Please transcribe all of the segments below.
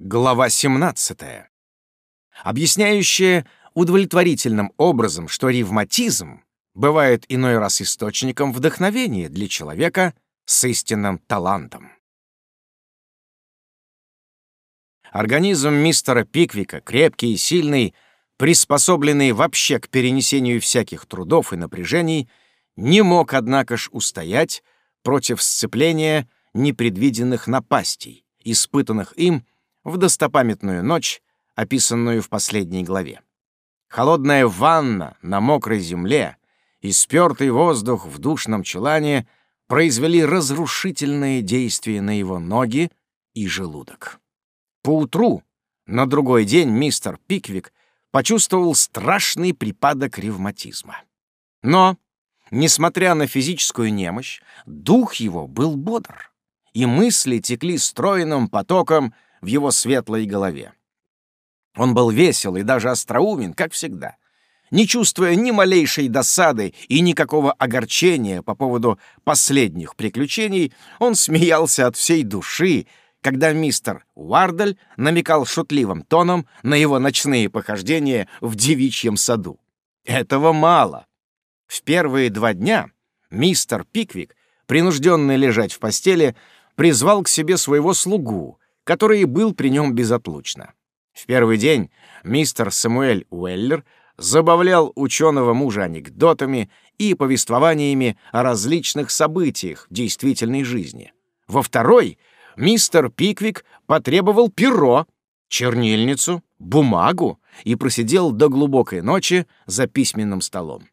Глава 17. Объясняющая удовлетворительным образом, что ревматизм бывает иной раз источником вдохновения для человека с истинным талантом. Организм мистера Пиквика, крепкий и сильный, приспособленный вообще к перенесению всяких трудов и напряжений, не мог, однако ж, устоять против сцепления непредвиденных напастей, испытанных им в достопамятную ночь, описанную в последней главе. Холодная ванна на мокрой земле и спёртый воздух в душном чулане произвели разрушительные действия на его ноги и желудок. Поутру, на другой день, мистер Пиквик почувствовал страшный припадок ревматизма. Но, несмотря на физическую немощь, дух его был бодр, и мысли текли стройным потоком в его светлой голове. Он был весел и даже остроумен, как всегда. Не чувствуя ни малейшей досады и никакого огорчения по поводу последних приключений, он смеялся от всей души, когда мистер Уардель намекал шутливым тоном на его ночные похождения в девичьем саду. Этого мало. В первые два дня мистер Пиквик, принужденный лежать в постели, призвал к себе своего слугу, который был при нем безотлучно. В первый день мистер Самуэль Уэллер забавлял ученого мужа анекдотами и повествованиями о различных событиях в действительной жизни. Во второй мистер Пиквик потребовал перо, чернильницу, бумагу и просидел до глубокой ночи за письменным столом.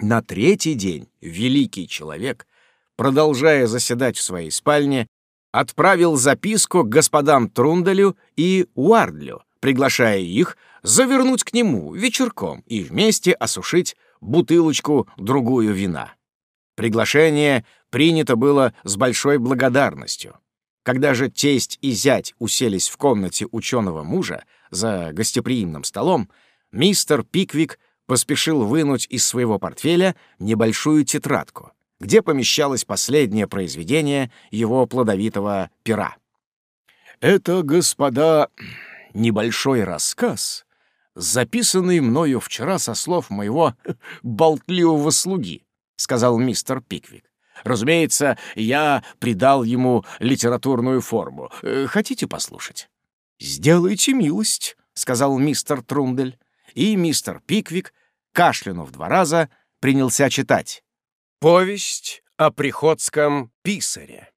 На третий день великий человек, продолжая заседать в своей спальне, отправил записку к господам Трунделю и Уардлю, приглашая их завернуть к нему вечерком и вместе осушить бутылочку-другую вина. Приглашение принято было с большой благодарностью. Когда же тесть и зять уселись в комнате ученого мужа за гостеприимным столом, мистер Пиквик поспешил вынуть из своего портфеля небольшую тетрадку — где помещалось последнее произведение его плодовитого пера. «Это, господа, небольшой рассказ, записанный мною вчера со слов моего болтливого слуги», — сказал мистер Пиквик. «Разумеется, я придал ему литературную форму. Э, хотите послушать?» «Сделайте милость», — сказал мистер Трундель. И мистер Пиквик, кашлянув два раза, принялся читать. Повесть о приходском писаре.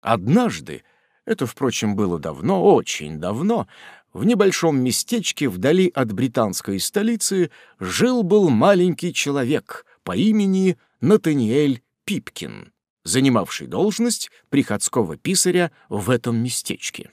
Однажды, это, впрочем, было давно, очень давно, в небольшом местечке вдали от британской столицы жил-был маленький человек по имени Натаниэль Пипкин, занимавший должность приходского писаря в этом местечке.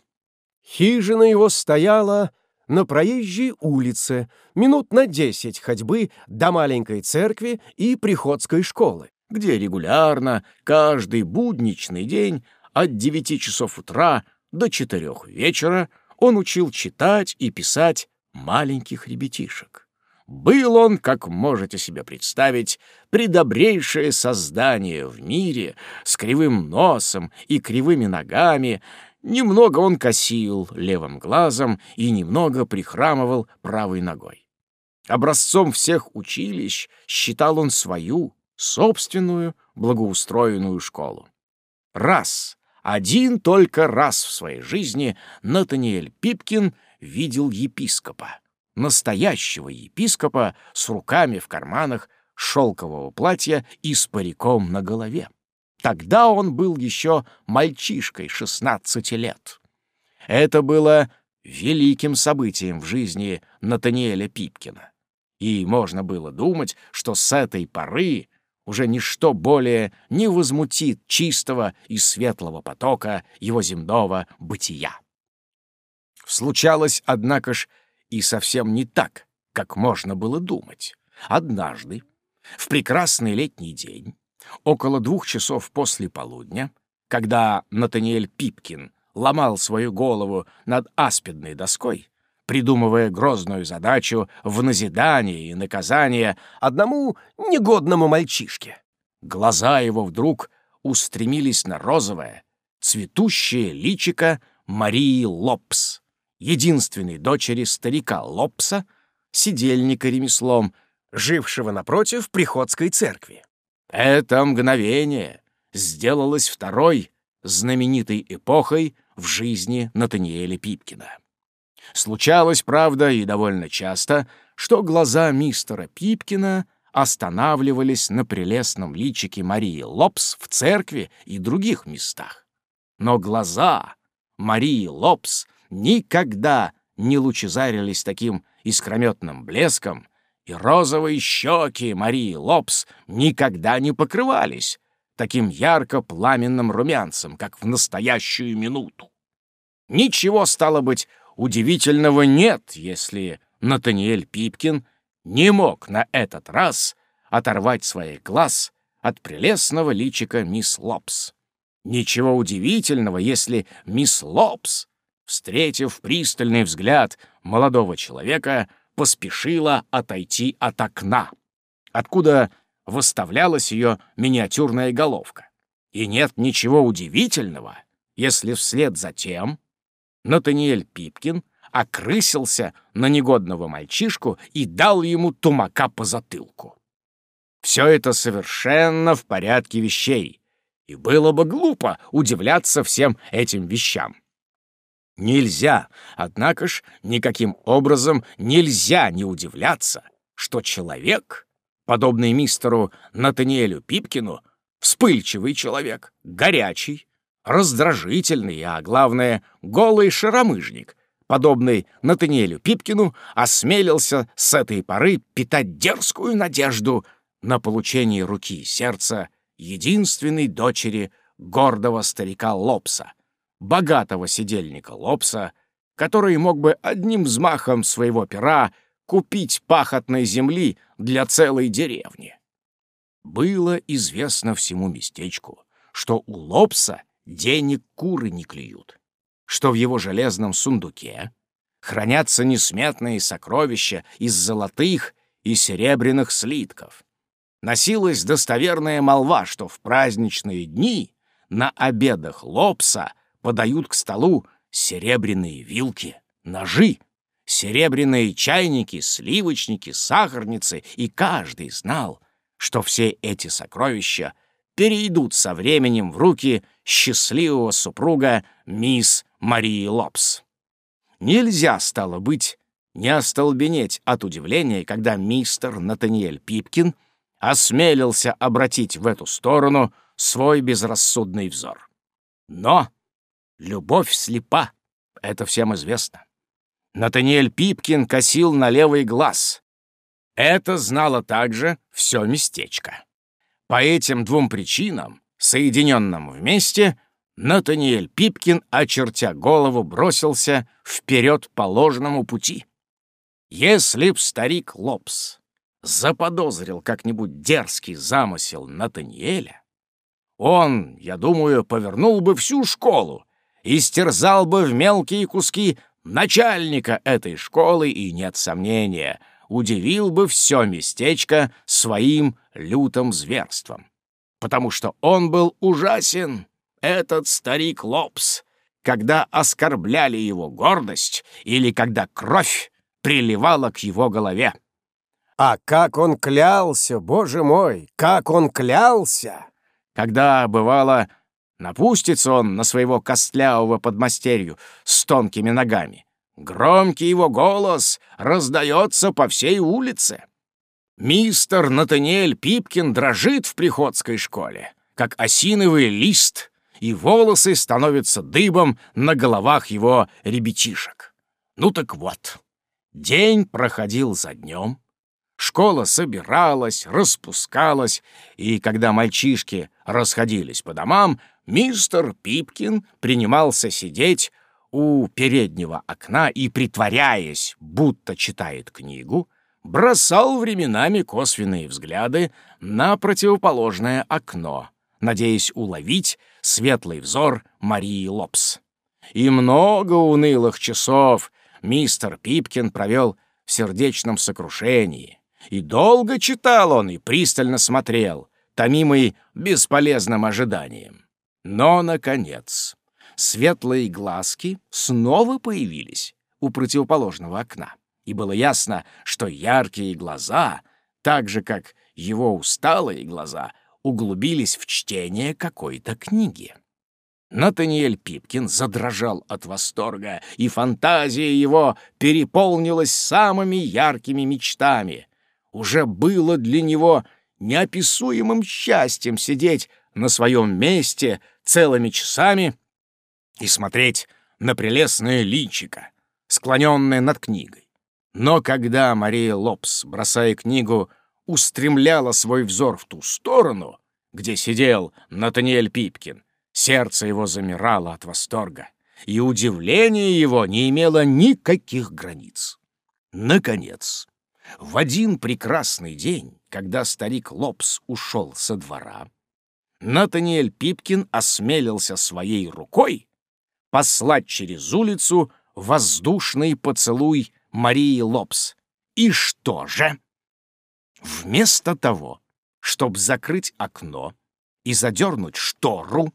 Хижина его стояла на проезжей улице, минут на десять ходьбы до маленькой церкви и приходской школы, где регулярно, каждый будничный день от девяти часов утра до четырех вечера он учил читать и писать маленьких ребятишек. Был он, как можете себе представить, предобрейшее создание в мире с кривым носом и кривыми ногами, Немного он косил левым глазом и немного прихрамывал правой ногой. Образцом всех училищ считал он свою, собственную, благоустроенную школу. Раз, один только раз в своей жизни Натаниэль Пипкин видел епископа, настоящего епископа с руками в карманах шелкового платья и с париком на голове. Тогда он был еще мальчишкой 16 лет. Это было великим событием в жизни Натаниэля Пипкина. И можно было думать, что с этой поры уже ничто более не возмутит чистого и светлого потока его земного бытия. Случалось, однако ж, и совсем не так, как можно было думать. Однажды, в прекрасный летний день, Около двух часов после полудня, когда Натаниэль Пипкин ломал свою голову над аспидной доской, придумывая грозную задачу в назидание и наказание одному негодному мальчишке, глаза его вдруг устремились на розовое, цветущее личико Марии Лопс, единственной дочери старика Лопса, сидельника ремеслом, жившего напротив приходской церкви. Это мгновение сделалось второй знаменитой эпохой в жизни Натаниэля Пипкина. Случалось, правда, и довольно часто, что глаза мистера Пипкина останавливались на прелестном личике Марии Лопс в церкви и других местах. Но глаза Марии Лопс никогда не лучезарились таким искрометным блеском, и розовые щеки Марии Лопс никогда не покрывались таким ярко-пламенным румянцем, как в настоящую минуту. Ничего, стало быть, удивительного нет, если Натаниэль Пипкин не мог на этот раз оторвать своих глаз от прелестного личика мисс Лопс. Ничего удивительного, если мисс Лопс, встретив пристальный взгляд молодого человека, поспешила отойти от окна, откуда выставлялась ее миниатюрная головка. И нет ничего удивительного, если вслед за тем Натаниэль Пипкин окрысился на негодного мальчишку и дал ему тумака по затылку. Все это совершенно в порядке вещей, и было бы глупо удивляться всем этим вещам. Нельзя, однако ж, никаким образом нельзя не удивляться, что человек, подобный мистеру Натаниэлю Пипкину, вспыльчивый человек, горячий, раздражительный, а главное, голый шаромыжник, подобный Натаниэлю Пипкину, осмелился с этой поры питать дерзкую надежду на получение руки и сердца единственной дочери гордого старика Лопса — богатого сидельника Лопса, который мог бы одним взмахом своего пера купить пахотной земли для целой деревни. Было известно всему местечку, что у Лопса денег куры не клюют, что в его железном сундуке хранятся несметные сокровища из золотых и серебряных слитков. Носилась достоверная молва, что в праздничные дни на обедах Лопса — подают к столу серебряные вилки, ножи, серебряные чайники, сливочники, сахарницы, и каждый знал, что все эти сокровища перейдут со временем в руки счастливого супруга мисс Марии Лопс. Нельзя, стало быть, не остолбенеть от удивления, когда мистер Натаниэль Пипкин осмелился обратить в эту сторону свой безрассудный взор. Но Любовь слепа, это всем известно. Натаниэль Пипкин косил на левый глаз. Это знало также все местечко. По этим двум причинам, соединенным вместе, Натаниэль Пипкин, очертя голову, бросился вперед по ложному пути. Если б старик Лопс заподозрил как-нибудь дерзкий замысел Натаниэля, он, я думаю, повернул бы всю школу истерзал бы в мелкие куски начальника этой школы и, нет сомнения, удивил бы все местечко своим лютым зверством. Потому что он был ужасен, этот старик Лопс, когда оскорбляли его гордость или когда кровь приливала к его голове. А как он клялся, боже мой, как он клялся! Когда, бывало, Напустится он на своего костлявого подмастерью с тонкими ногами. Громкий его голос раздается по всей улице. Мистер Натаниэль Пипкин дрожит в приходской школе, как осиновый лист, и волосы становятся дыбом на головах его ребятишек. Ну так вот, день проходил за днем, школа собиралась, распускалась, и когда мальчишки расходились по домам, мистер Пипкин принимался сидеть у переднего окна и, притворяясь, будто читает книгу, бросал временами косвенные взгляды на противоположное окно, надеясь уловить светлый взор Марии Лопс. И много унылых часов мистер Пипкин провел в сердечном сокрушении. И долго читал он и пристально смотрел, томимый бесполезным ожиданием. Но, наконец, светлые глазки снова появились у противоположного окна, и было ясно, что яркие глаза, так же, как его усталые глаза, углубились в чтение какой-то книги. Натаниэль Пипкин задрожал от восторга, и фантазия его переполнилась самыми яркими мечтами. Уже было для него неописуемым счастьем сидеть на своем месте целыми часами и смотреть на прелестное личико, склоненное над книгой. Но когда Мария Лопс, бросая книгу, устремляла свой взор в ту сторону, где сидел Натаниэль Пипкин, сердце его замирало от восторга, и удивление его не имело никаких границ. Наконец, в один прекрасный день, когда старик Лопс ушел со двора, Натаниэль Пипкин осмелился своей рукой послать через улицу воздушный поцелуй Марии Лопс. И что же? Вместо того, чтобы закрыть окно и задернуть штору,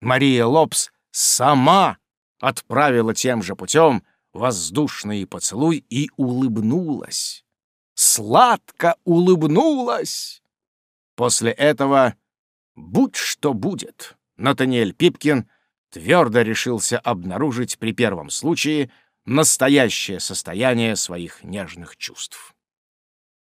Мария Лопс сама отправила тем же путем воздушный поцелуй и улыбнулась. Сладко улыбнулась. После этого Будь что будет, Натаниэль Пипкин твердо решился обнаружить при первом случае настоящее состояние своих нежных чувств.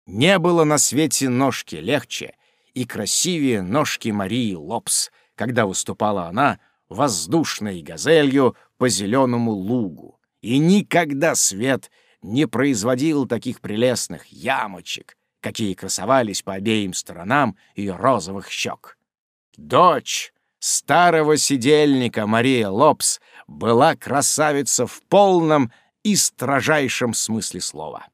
Не было на свете ножки легче и красивее ножки Марии Лопс, когда выступала она воздушной газелью по зеленому лугу. И никогда свет не производил таких прелестных ямочек, какие красовались по обеим сторонам ее розовых щек. Дочь старого сидельника Мария Лопс была красавица в полном и строжайшем смысле слова.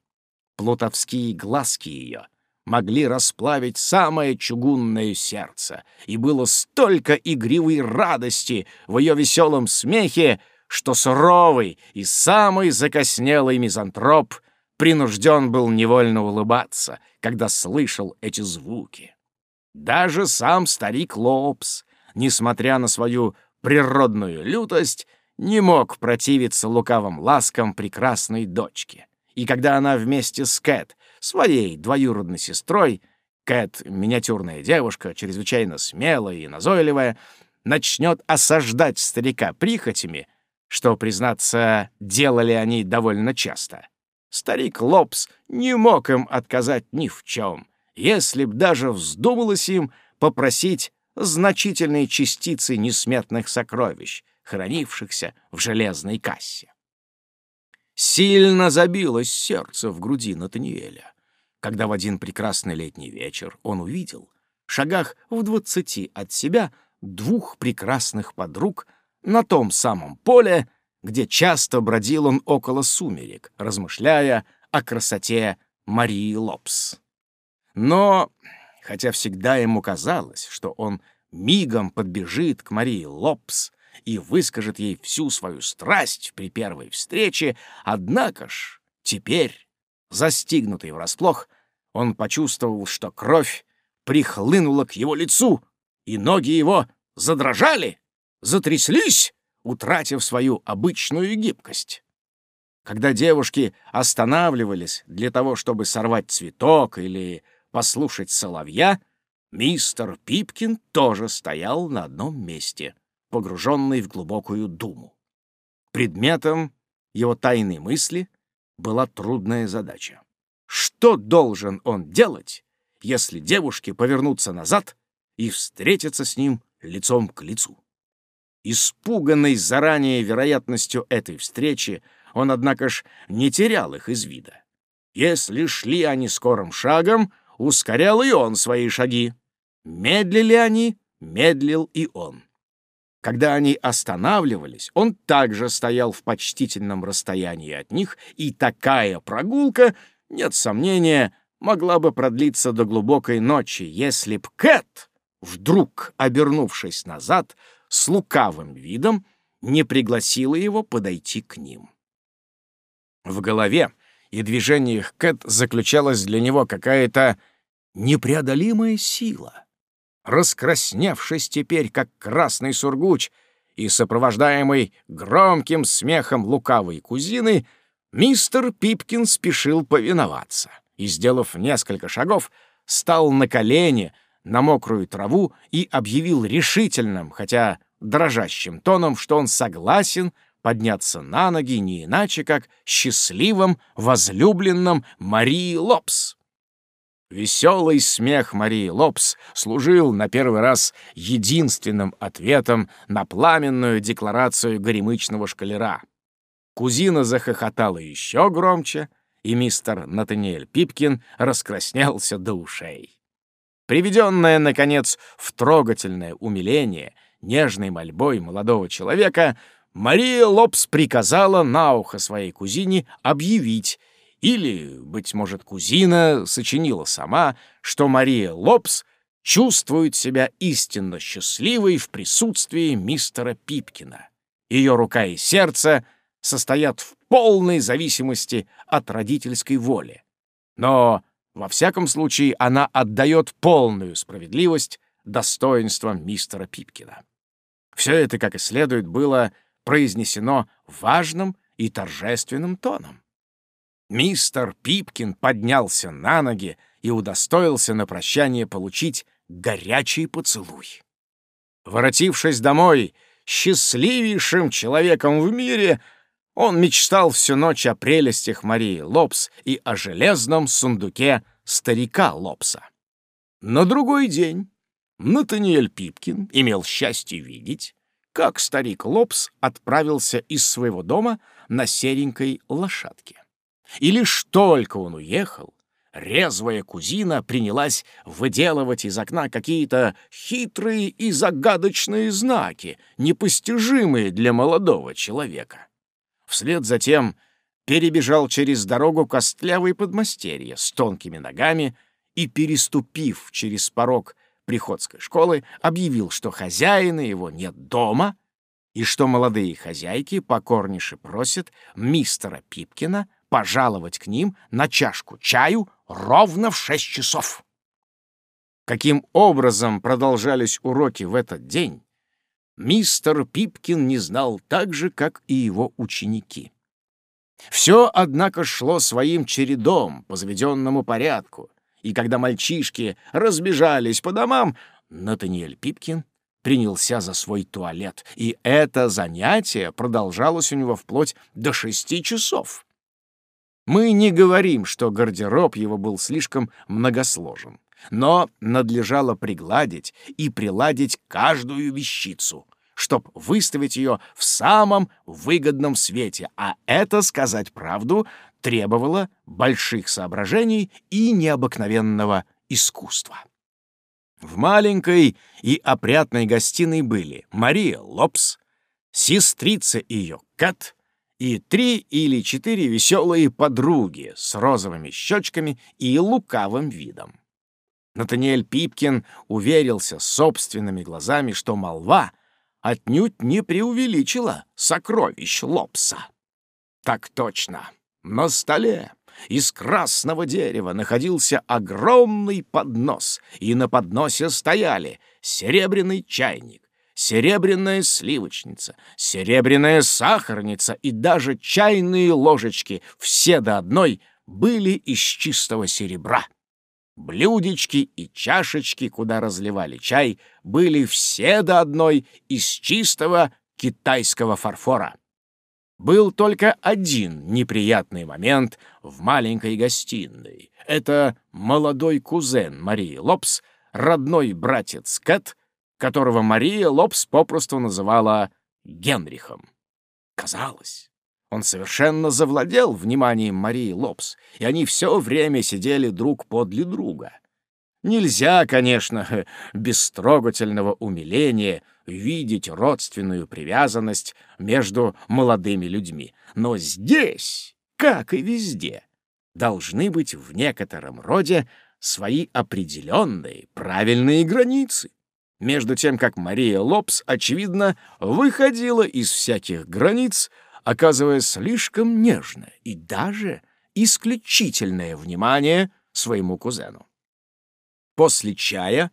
Плутовские глазки ее могли расплавить самое чугунное сердце, и было столько игривой радости в ее веселом смехе, что суровый и самый закоснелый мизантроп принужден был невольно улыбаться, когда слышал эти звуки. Даже сам старик Лопс, несмотря на свою природную лютость, не мог противиться лукавым ласкам прекрасной дочки. И когда она вместе с Кэт, своей двоюродной сестрой, Кэт — миниатюрная девушка, чрезвычайно смелая и назойливая, начнет осаждать старика прихотями, что, признаться, делали они довольно часто. Старик Лопс не мог им отказать ни в чем, если б даже вздумалось им попросить значительные частицы несметных сокровищ, хранившихся в железной кассе. Сильно забилось сердце в груди Натаниэля, когда в один прекрасный летний вечер он увидел, в шагах в двадцати от себя, двух прекрасных подруг на том самом поле, где часто бродил он около сумерек, размышляя о красоте Марии Лопс. Но, хотя всегда ему казалось, что он мигом подбежит к Марии Лопс и выскажет ей всю свою страсть при первой встрече, однако ж теперь, застигнутый врасплох, он почувствовал, что кровь прихлынула к его лицу, и ноги его задрожали, затряслись, утратив свою обычную гибкость. Когда девушки останавливались для того, чтобы сорвать цветок или послушать соловья, мистер Пипкин тоже стоял на одном месте, погруженный в глубокую думу. Предметом его тайной мысли была трудная задача. Что должен он делать, если девушки повернутся назад и встретятся с ним лицом к лицу? Испуганный заранее вероятностью этой встречи, он, однако ж, не терял их из вида. Если шли они скорым шагом, ускорял и он свои шаги. Медлили они, медлил и он. Когда они останавливались, он также стоял в почтительном расстоянии от них, и такая прогулка, нет сомнения, могла бы продлиться до глубокой ночи, если б Кэт, вдруг обернувшись назад, с лукавым видом, не пригласила его подойти к ним. В голове и движениях Кэт заключалась для него какая-то непреодолимая сила. раскрасневшись теперь, как красный сургуч, и сопровождаемый громким смехом лукавой кузины, мистер Пипкин спешил повиноваться и, сделав несколько шагов, стал на колени на мокрую траву и объявил решительным, хотя дрожащим тоном, что он согласен подняться на ноги не иначе, как счастливым, возлюбленным Марии Лопс. Веселый смех Марии Лопс служил на первый раз единственным ответом на пламенную декларацию горемычного шкалера. Кузина захохотала еще громче, и мистер Натаниэль Пипкин раскраснелся до ушей. Приведенная, наконец, в трогательное умиление нежной мольбой молодого человека, Мария Лопс приказала на ухо своей кузине объявить или, быть может, кузина сочинила сама, что Мария Лопс чувствует себя истинно счастливой в присутствии мистера Пипкина. Ее рука и сердце состоят в полной зависимости от родительской воли. Но, во всяком случае, она отдает полную справедливость достоинствам мистера Пипкина. Все это, как и следует, было произнесено важным и торжественным тоном. Мистер Пипкин поднялся на ноги и удостоился на прощание получить горячий поцелуй. Воротившись домой, счастливейшим человеком в мире, он мечтал всю ночь о прелестях Марии Лопс и о железном сундуке старика Лопса. На другой день Натаниэль Пипкин имел счастье видеть, как старик Лопс отправился из своего дома на серенькой лошадке. И лишь только он уехал, резвая кузина принялась выделывать из окна какие-то хитрые и загадочные знаки, непостижимые для молодого человека. Вслед за тем перебежал через дорогу костлявый подмастерье с тонкими ногами и, переступив через порог приходской школы, объявил, что хозяина его нет дома и что молодые хозяйки покорнейше просят мистера Пипкина пожаловать к ним на чашку чаю ровно в шесть часов. Каким образом продолжались уроки в этот день, мистер Пипкин не знал так же, как и его ученики. Все, однако, шло своим чередом по заведенному порядку, и когда мальчишки разбежались по домам, Натаниэль Пипкин принялся за свой туалет, и это занятие продолжалось у него вплоть до шести часов. Мы не говорим, что гардероб его был слишком многосложен, но надлежало пригладить и приладить каждую вещицу, чтоб выставить ее в самом выгодном свете, а это, сказать правду, требовало больших соображений и необыкновенного искусства. В маленькой и опрятной гостиной были Мария Лопс, сестрица ее Кэт, и три или четыре веселые подруги с розовыми щечками и лукавым видом. Натаниэль Пипкин уверился собственными глазами, что молва отнюдь не преувеличила сокровищ Лопса. Так точно. На столе из красного дерева находился огромный поднос, и на подносе стояли серебряный чайник, серебряная сливочница, серебряная сахарница и даже чайные ложечки, все до одной, были из чистого серебра. Блюдечки и чашечки, куда разливали чай, были все до одной из чистого китайского фарфора. Был только один неприятный момент в маленькой гостиной. Это молодой кузен Марии Лопс, родной братец Кэт, которого Мария Лопс попросту называла Генрихом. Казалось, он совершенно завладел вниманием Марии Лопс, и они все время сидели друг подле друга. Нельзя, конечно, без трогательного умиления видеть родственную привязанность между молодыми людьми. Но здесь, как и везде, должны быть в некотором роде свои определенные правильные границы между тем как Мария Лопс, очевидно, выходила из всяких границ, оказывая слишком нежное и даже исключительное внимание своему кузену. После чая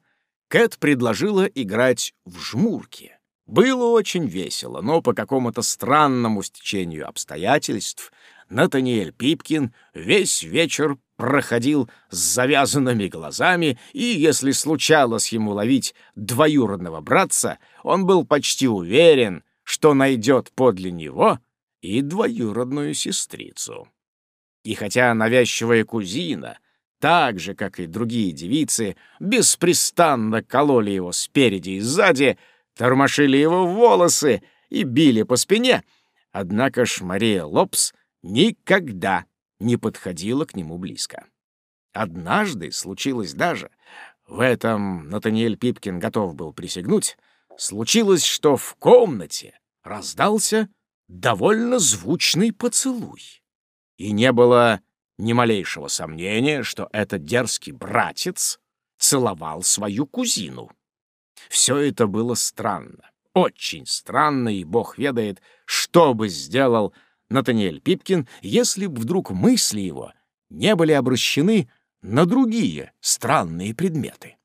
Кэт предложила играть в жмурки. Было очень весело, но по какому-то странному стечению обстоятельств Натаниэль Пипкин весь вечер проходил с завязанными глазами, и если случалось ему ловить двоюродного братца, он был почти уверен, что найдет подле него и двоюродную сестрицу. И хотя навязчивая кузина, так же, как и другие девицы, беспрестанно кололи его спереди и сзади, тормошили его волосы и били по спине. Однако ж Мария Лопс никогда не подходила к нему близко. Однажды случилось даже, в этом Натаниэль Пипкин готов был присягнуть, случилось, что в комнате раздался довольно звучный поцелуй. И не было ни малейшего сомнения, что этот дерзкий братец целовал свою кузину. Все это было странно, очень странно, и бог ведает, что бы сделал Натаниэль Пипкин, если бы вдруг мысли его не были обращены на другие странные предметы.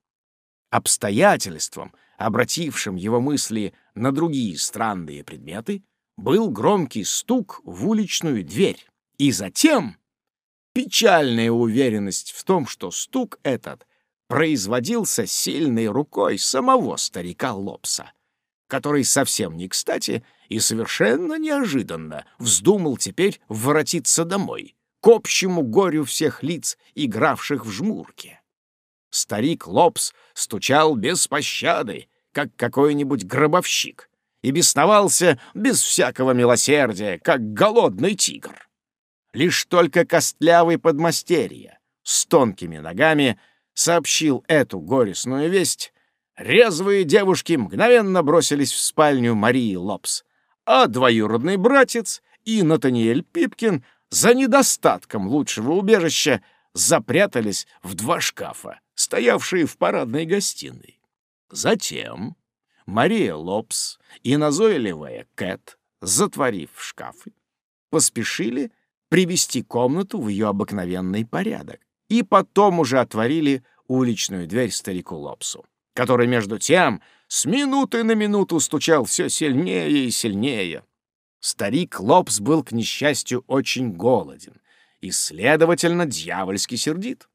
Обстоятельством, обратившим его мысли на другие странные предметы, был громкий стук в уличную дверь, и затем печальная уверенность в том, что стук этот производился сильной рукой самого старика Лопса, который совсем не кстати и совершенно неожиданно вздумал теперь воротиться домой, к общему горю всех лиц, игравших в жмурке. Старик Лопс стучал без пощады, как какой-нибудь гробовщик, и бесновался без всякого милосердия, как голодный тигр. Лишь только костлявый подмастерье с тонкими ногами — сообщил эту горестную весть, резвые девушки мгновенно бросились в спальню Марии Лопс, а двоюродный братец и Натаниэль Пипкин за недостатком лучшего убежища запрятались в два шкафа, стоявшие в парадной гостиной. Затем Мария Лопс и назойливая Кэт, затворив шкафы, поспешили привести комнату в ее обыкновенный порядок и потом уже отворили уличную дверь старику Лопсу, который, между тем, с минуты на минуту стучал все сильнее и сильнее. Старик Лопс был, к несчастью, очень голоден и, следовательно, дьявольски сердит.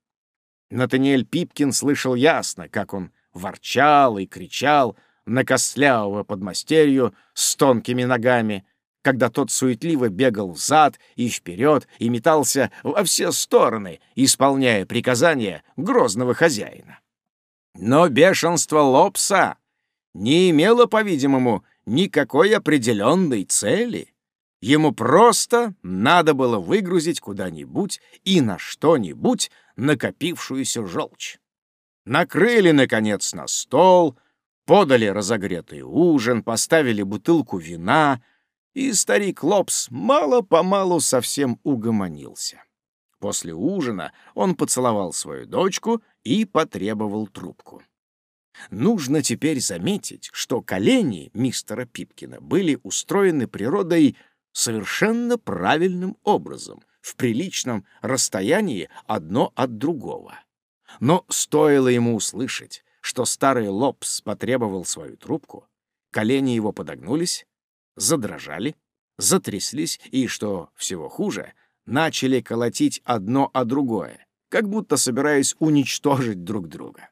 Натаниэль Пипкин слышал ясно, как он ворчал и кричал на костлявого подмастерью с тонкими ногами — когда тот суетливо бегал взад и вперед и метался во все стороны, исполняя приказания грозного хозяина. Но бешенство Лопса не имело, по-видимому, никакой определенной цели. Ему просто надо было выгрузить куда-нибудь и на что-нибудь накопившуюся желчь. Накрыли, наконец, на стол, подали разогретый ужин, поставили бутылку вина — и старик Лопс мало-помалу совсем угомонился. После ужина он поцеловал свою дочку и потребовал трубку. Нужно теперь заметить, что колени мистера Пипкина были устроены природой совершенно правильным образом, в приличном расстоянии одно от другого. Но стоило ему услышать, что старый Лопс потребовал свою трубку, колени его подогнулись, задрожали, затряслись и, что всего хуже, начали колотить одно о другое, как будто собираясь уничтожить друг друга.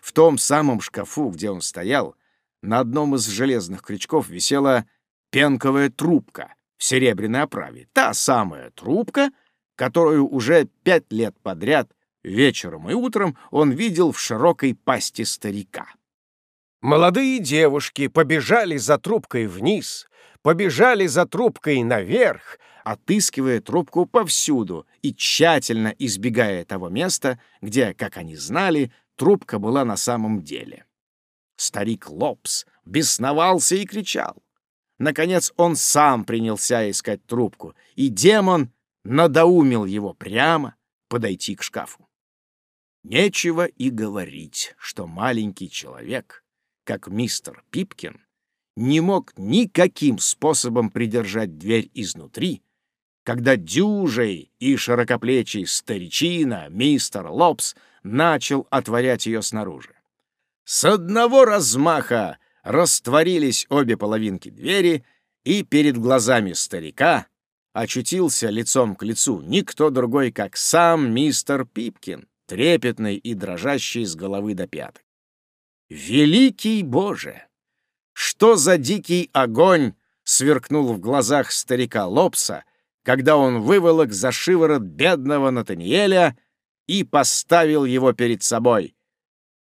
В том самом шкафу, где он стоял, на одном из железных крючков висела пенковая трубка в серебряной оправе. Та самая трубка, которую уже пять лет подряд вечером и утром он видел в широкой пасти старика. Молодые девушки побежали за трубкой вниз, побежали за трубкой наверх, отыскивая трубку повсюду и тщательно избегая того места, где, как они знали, трубка была на самом деле. Старик Лопс бесновался и кричал. Наконец он сам принялся искать трубку, и демон надоумил его прямо подойти к шкафу. Нечего и говорить, что маленький человек как мистер Пипкин, не мог никаким способом придержать дверь изнутри, когда дюжий и широкоплечий старичина, мистер Лопс, начал отворять ее снаружи. С одного размаха растворились обе половинки двери, и перед глазами старика очутился лицом к лицу никто другой, как сам мистер Пипкин, трепетный и дрожащий с головы до пяток. Великий Боже! Что за дикий огонь сверкнул в глазах старика Лопса, когда он выволок за шиворот бедного Натаниэля и поставил его перед собой.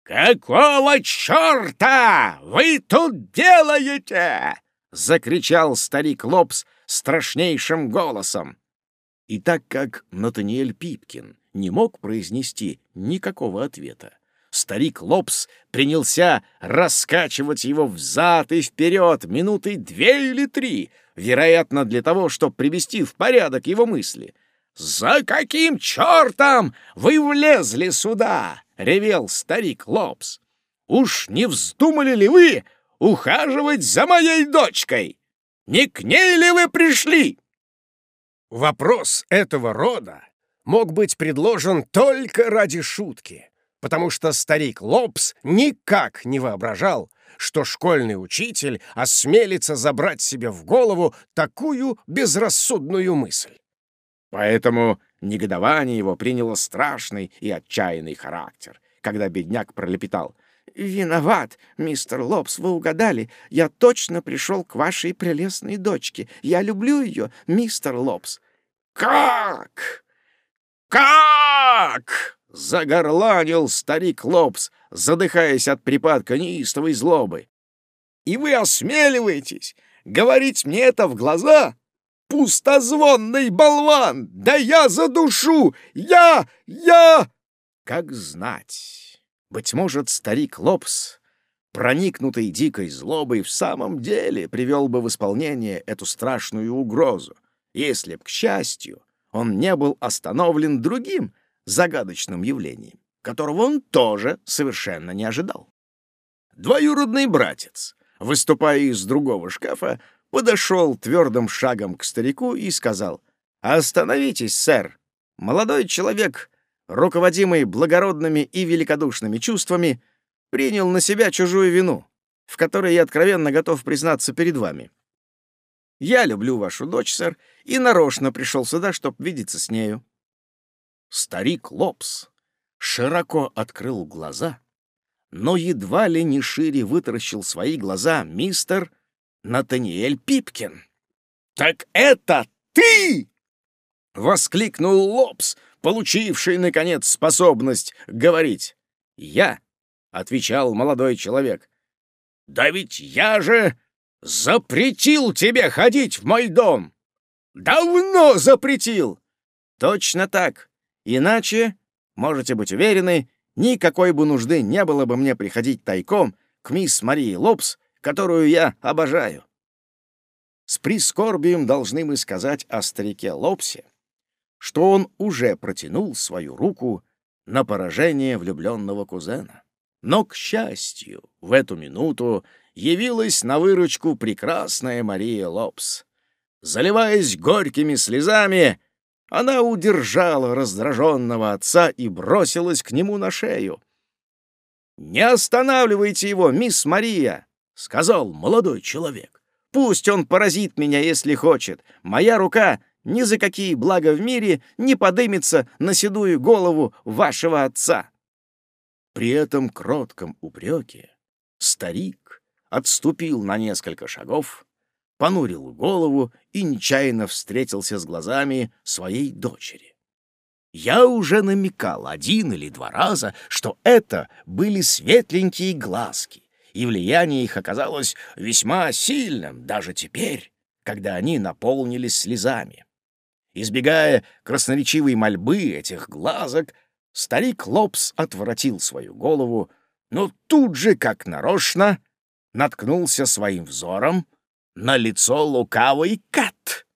«Какого черта вы тут делаете?» — закричал старик Лопс страшнейшим голосом. И так как Натаниэль Пипкин не мог произнести никакого ответа, старик Лопс принялся раскачивать его взад и вперед минуты две или три, вероятно, для того, чтобы привести в порядок его мысли. «За каким чертом вы влезли сюда?» — ревел старик Лопс. «Уж не вздумали ли вы ухаживать за моей дочкой? Не к ней ли вы пришли?» Вопрос этого рода мог быть предложен только ради шутки, потому что старик Лопс никак не воображал, что школьный учитель осмелится забрать себе в голову такую безрассудную мысль. Поэтому негодование его приняло страшный и отчаянный характер, когда бедняк пролепетал. «Виноват, мистер Лобс, вы угадали. Я точно пришел к вашей прелестной дочке. Я люблю ее, мистер Лобс». «Как? Как?» — загорланил старик Лобс, задыхаясь от припадка неистовой злобы. «И вы осмеливаетесь говорить мне это в глаза?» пустозвонный болван! Да я задушу! Я! Я!» Как знать, быть может, старик Лопс, проникнутый дикой злобой, в самом деле привел бы в исполнение эту страшную угрозу, если б, к счастью, он не был остановлен другим загадочным явлением, которого он тоже совершенно не ожидал. Двоюродный братец, выступая из другого шкафа, подошел твердым шагом к старику и сказал, «Остановитесь, сэр! Молодой человек, руководимый благородными и великодушными чувствами, принял на себя чужую вину, в которой я откровенно готов признаться перед вами. Я люблю вашу дочь, сэр, и нарочно пришел сюда, чтобы видеться с нею». Старик Лопс широко открыл глаза, но едва ли не шире вытаращил свои глаза мистер Натаниэль Пипкин. «Так это ты!» — воскликнул Лобс, получивший, наконец, способность говорить. «Я», — отвечал молодой человек. «Да ведь я же запретил тебе ходить в мой дом! Давно запретил!» «Точно так. Иначе, можете быть уверены, никакой бы нужды не было бы мне приходить тайком к мисс Марии Лобс которую я обожаю. С прискорбием должны мы сказать о старике Лопсе, что он уже протянул свою руку на поражение влюбленного кузена. Но, к счастью, в эту минуту явилась на выручку прекрасная Мария Лопс. Заливаясь горькими слезами, она удержала раздраженного отца и бросилась к нему на шею. «Не останавливайте его, мисс Мария!» — сказал молодой человек. «Пусть он поразит меня, если хочет. Моя рука ни за какие блага в мире не подымется на седую голову вашего отца». При этом кротком упреке старик отступил на несколько шагов, понурил голову и нечаянно встретился с глазами своей дочери. Я уже намекал один или два раза, что это были светленькие глазки, и влияние их оказалось весьма сильным даже теперь, когда они наполнились слезами. Избегая красноречивой мольбы этих глазок, старик Лопс отворотил свою голову, но тут же, как нарочно, наткнулся своим взором на лицо лукавой Кат,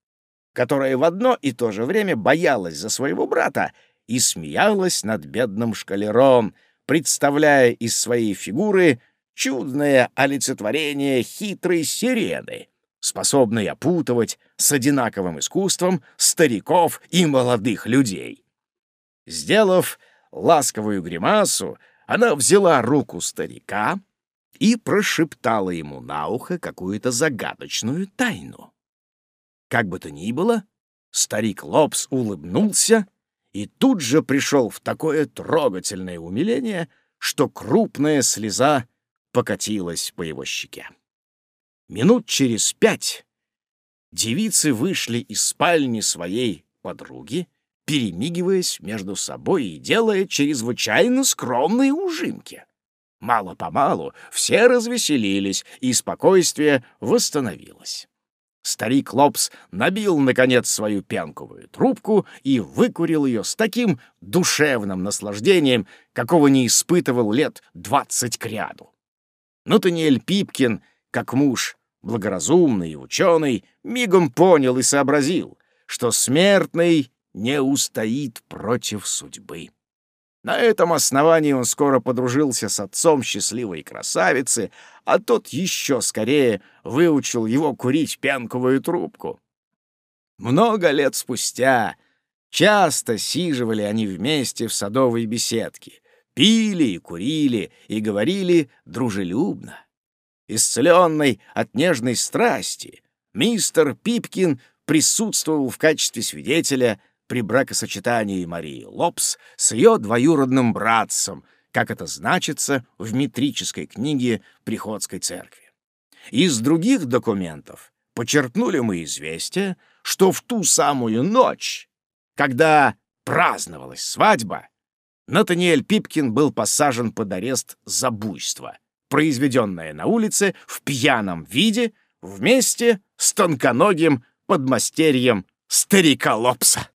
которая в одно и то же время боялась за своего брата и смеялась над бедным шкалером, представляя из своей фигуры — чудное олицетворение хитрой сирены, способной опутывать с одинаковым искусством стариков и молодых людей. Сделав ласковую гримасу, она взяла руку старика и прошептала ему на ухо какую-то загадочную тайну. Как бы то ни было, старик Лобс улыбнулся и тут же пришел в такое трогательное умиление, что крупная слеза покатилась по его щеке. Минут через пять девицы вышли из спальни своей подруги, перемигиваясь между собой и делая чрезвычайно скромные ужимки. Мало-помалу все развеселились, и спокойствие восстановилось. Старик Лопс набил, наконец, свою пенковую трубку и выкурил ее с таким душевным наслаждением, какого не испытывал лет двадцать кряду. Натаниэль Пипкин, как муж, благоразумный и ученый, мигом понял и сообразил, что смертный не устоит против судьбы. На этом основании он скоро подружился с отцом счастливой красавицы, а тот еще скорее выучил его курить пенковую трубку. Много лет спустя часто сиживали они вместе в садовой беседке, пили и курили и говорили дружелюбно. Исцеленный от нежной страсти, мистер Пипкин присутствовал в качестве свидетеля — при бракосочетании Марии Лопс с ее двоюродным братцем, как это значится в метрической книге Приходской церкви. Из других документов почерпнули мы известие, что в ту самую ночь, когда праздновалась свадьба, Натаниэль Пипкин был посажен под арест за буйство, произведенное на улице в пьяном виде вместе с тонконогим подмастерьем старика Лопса.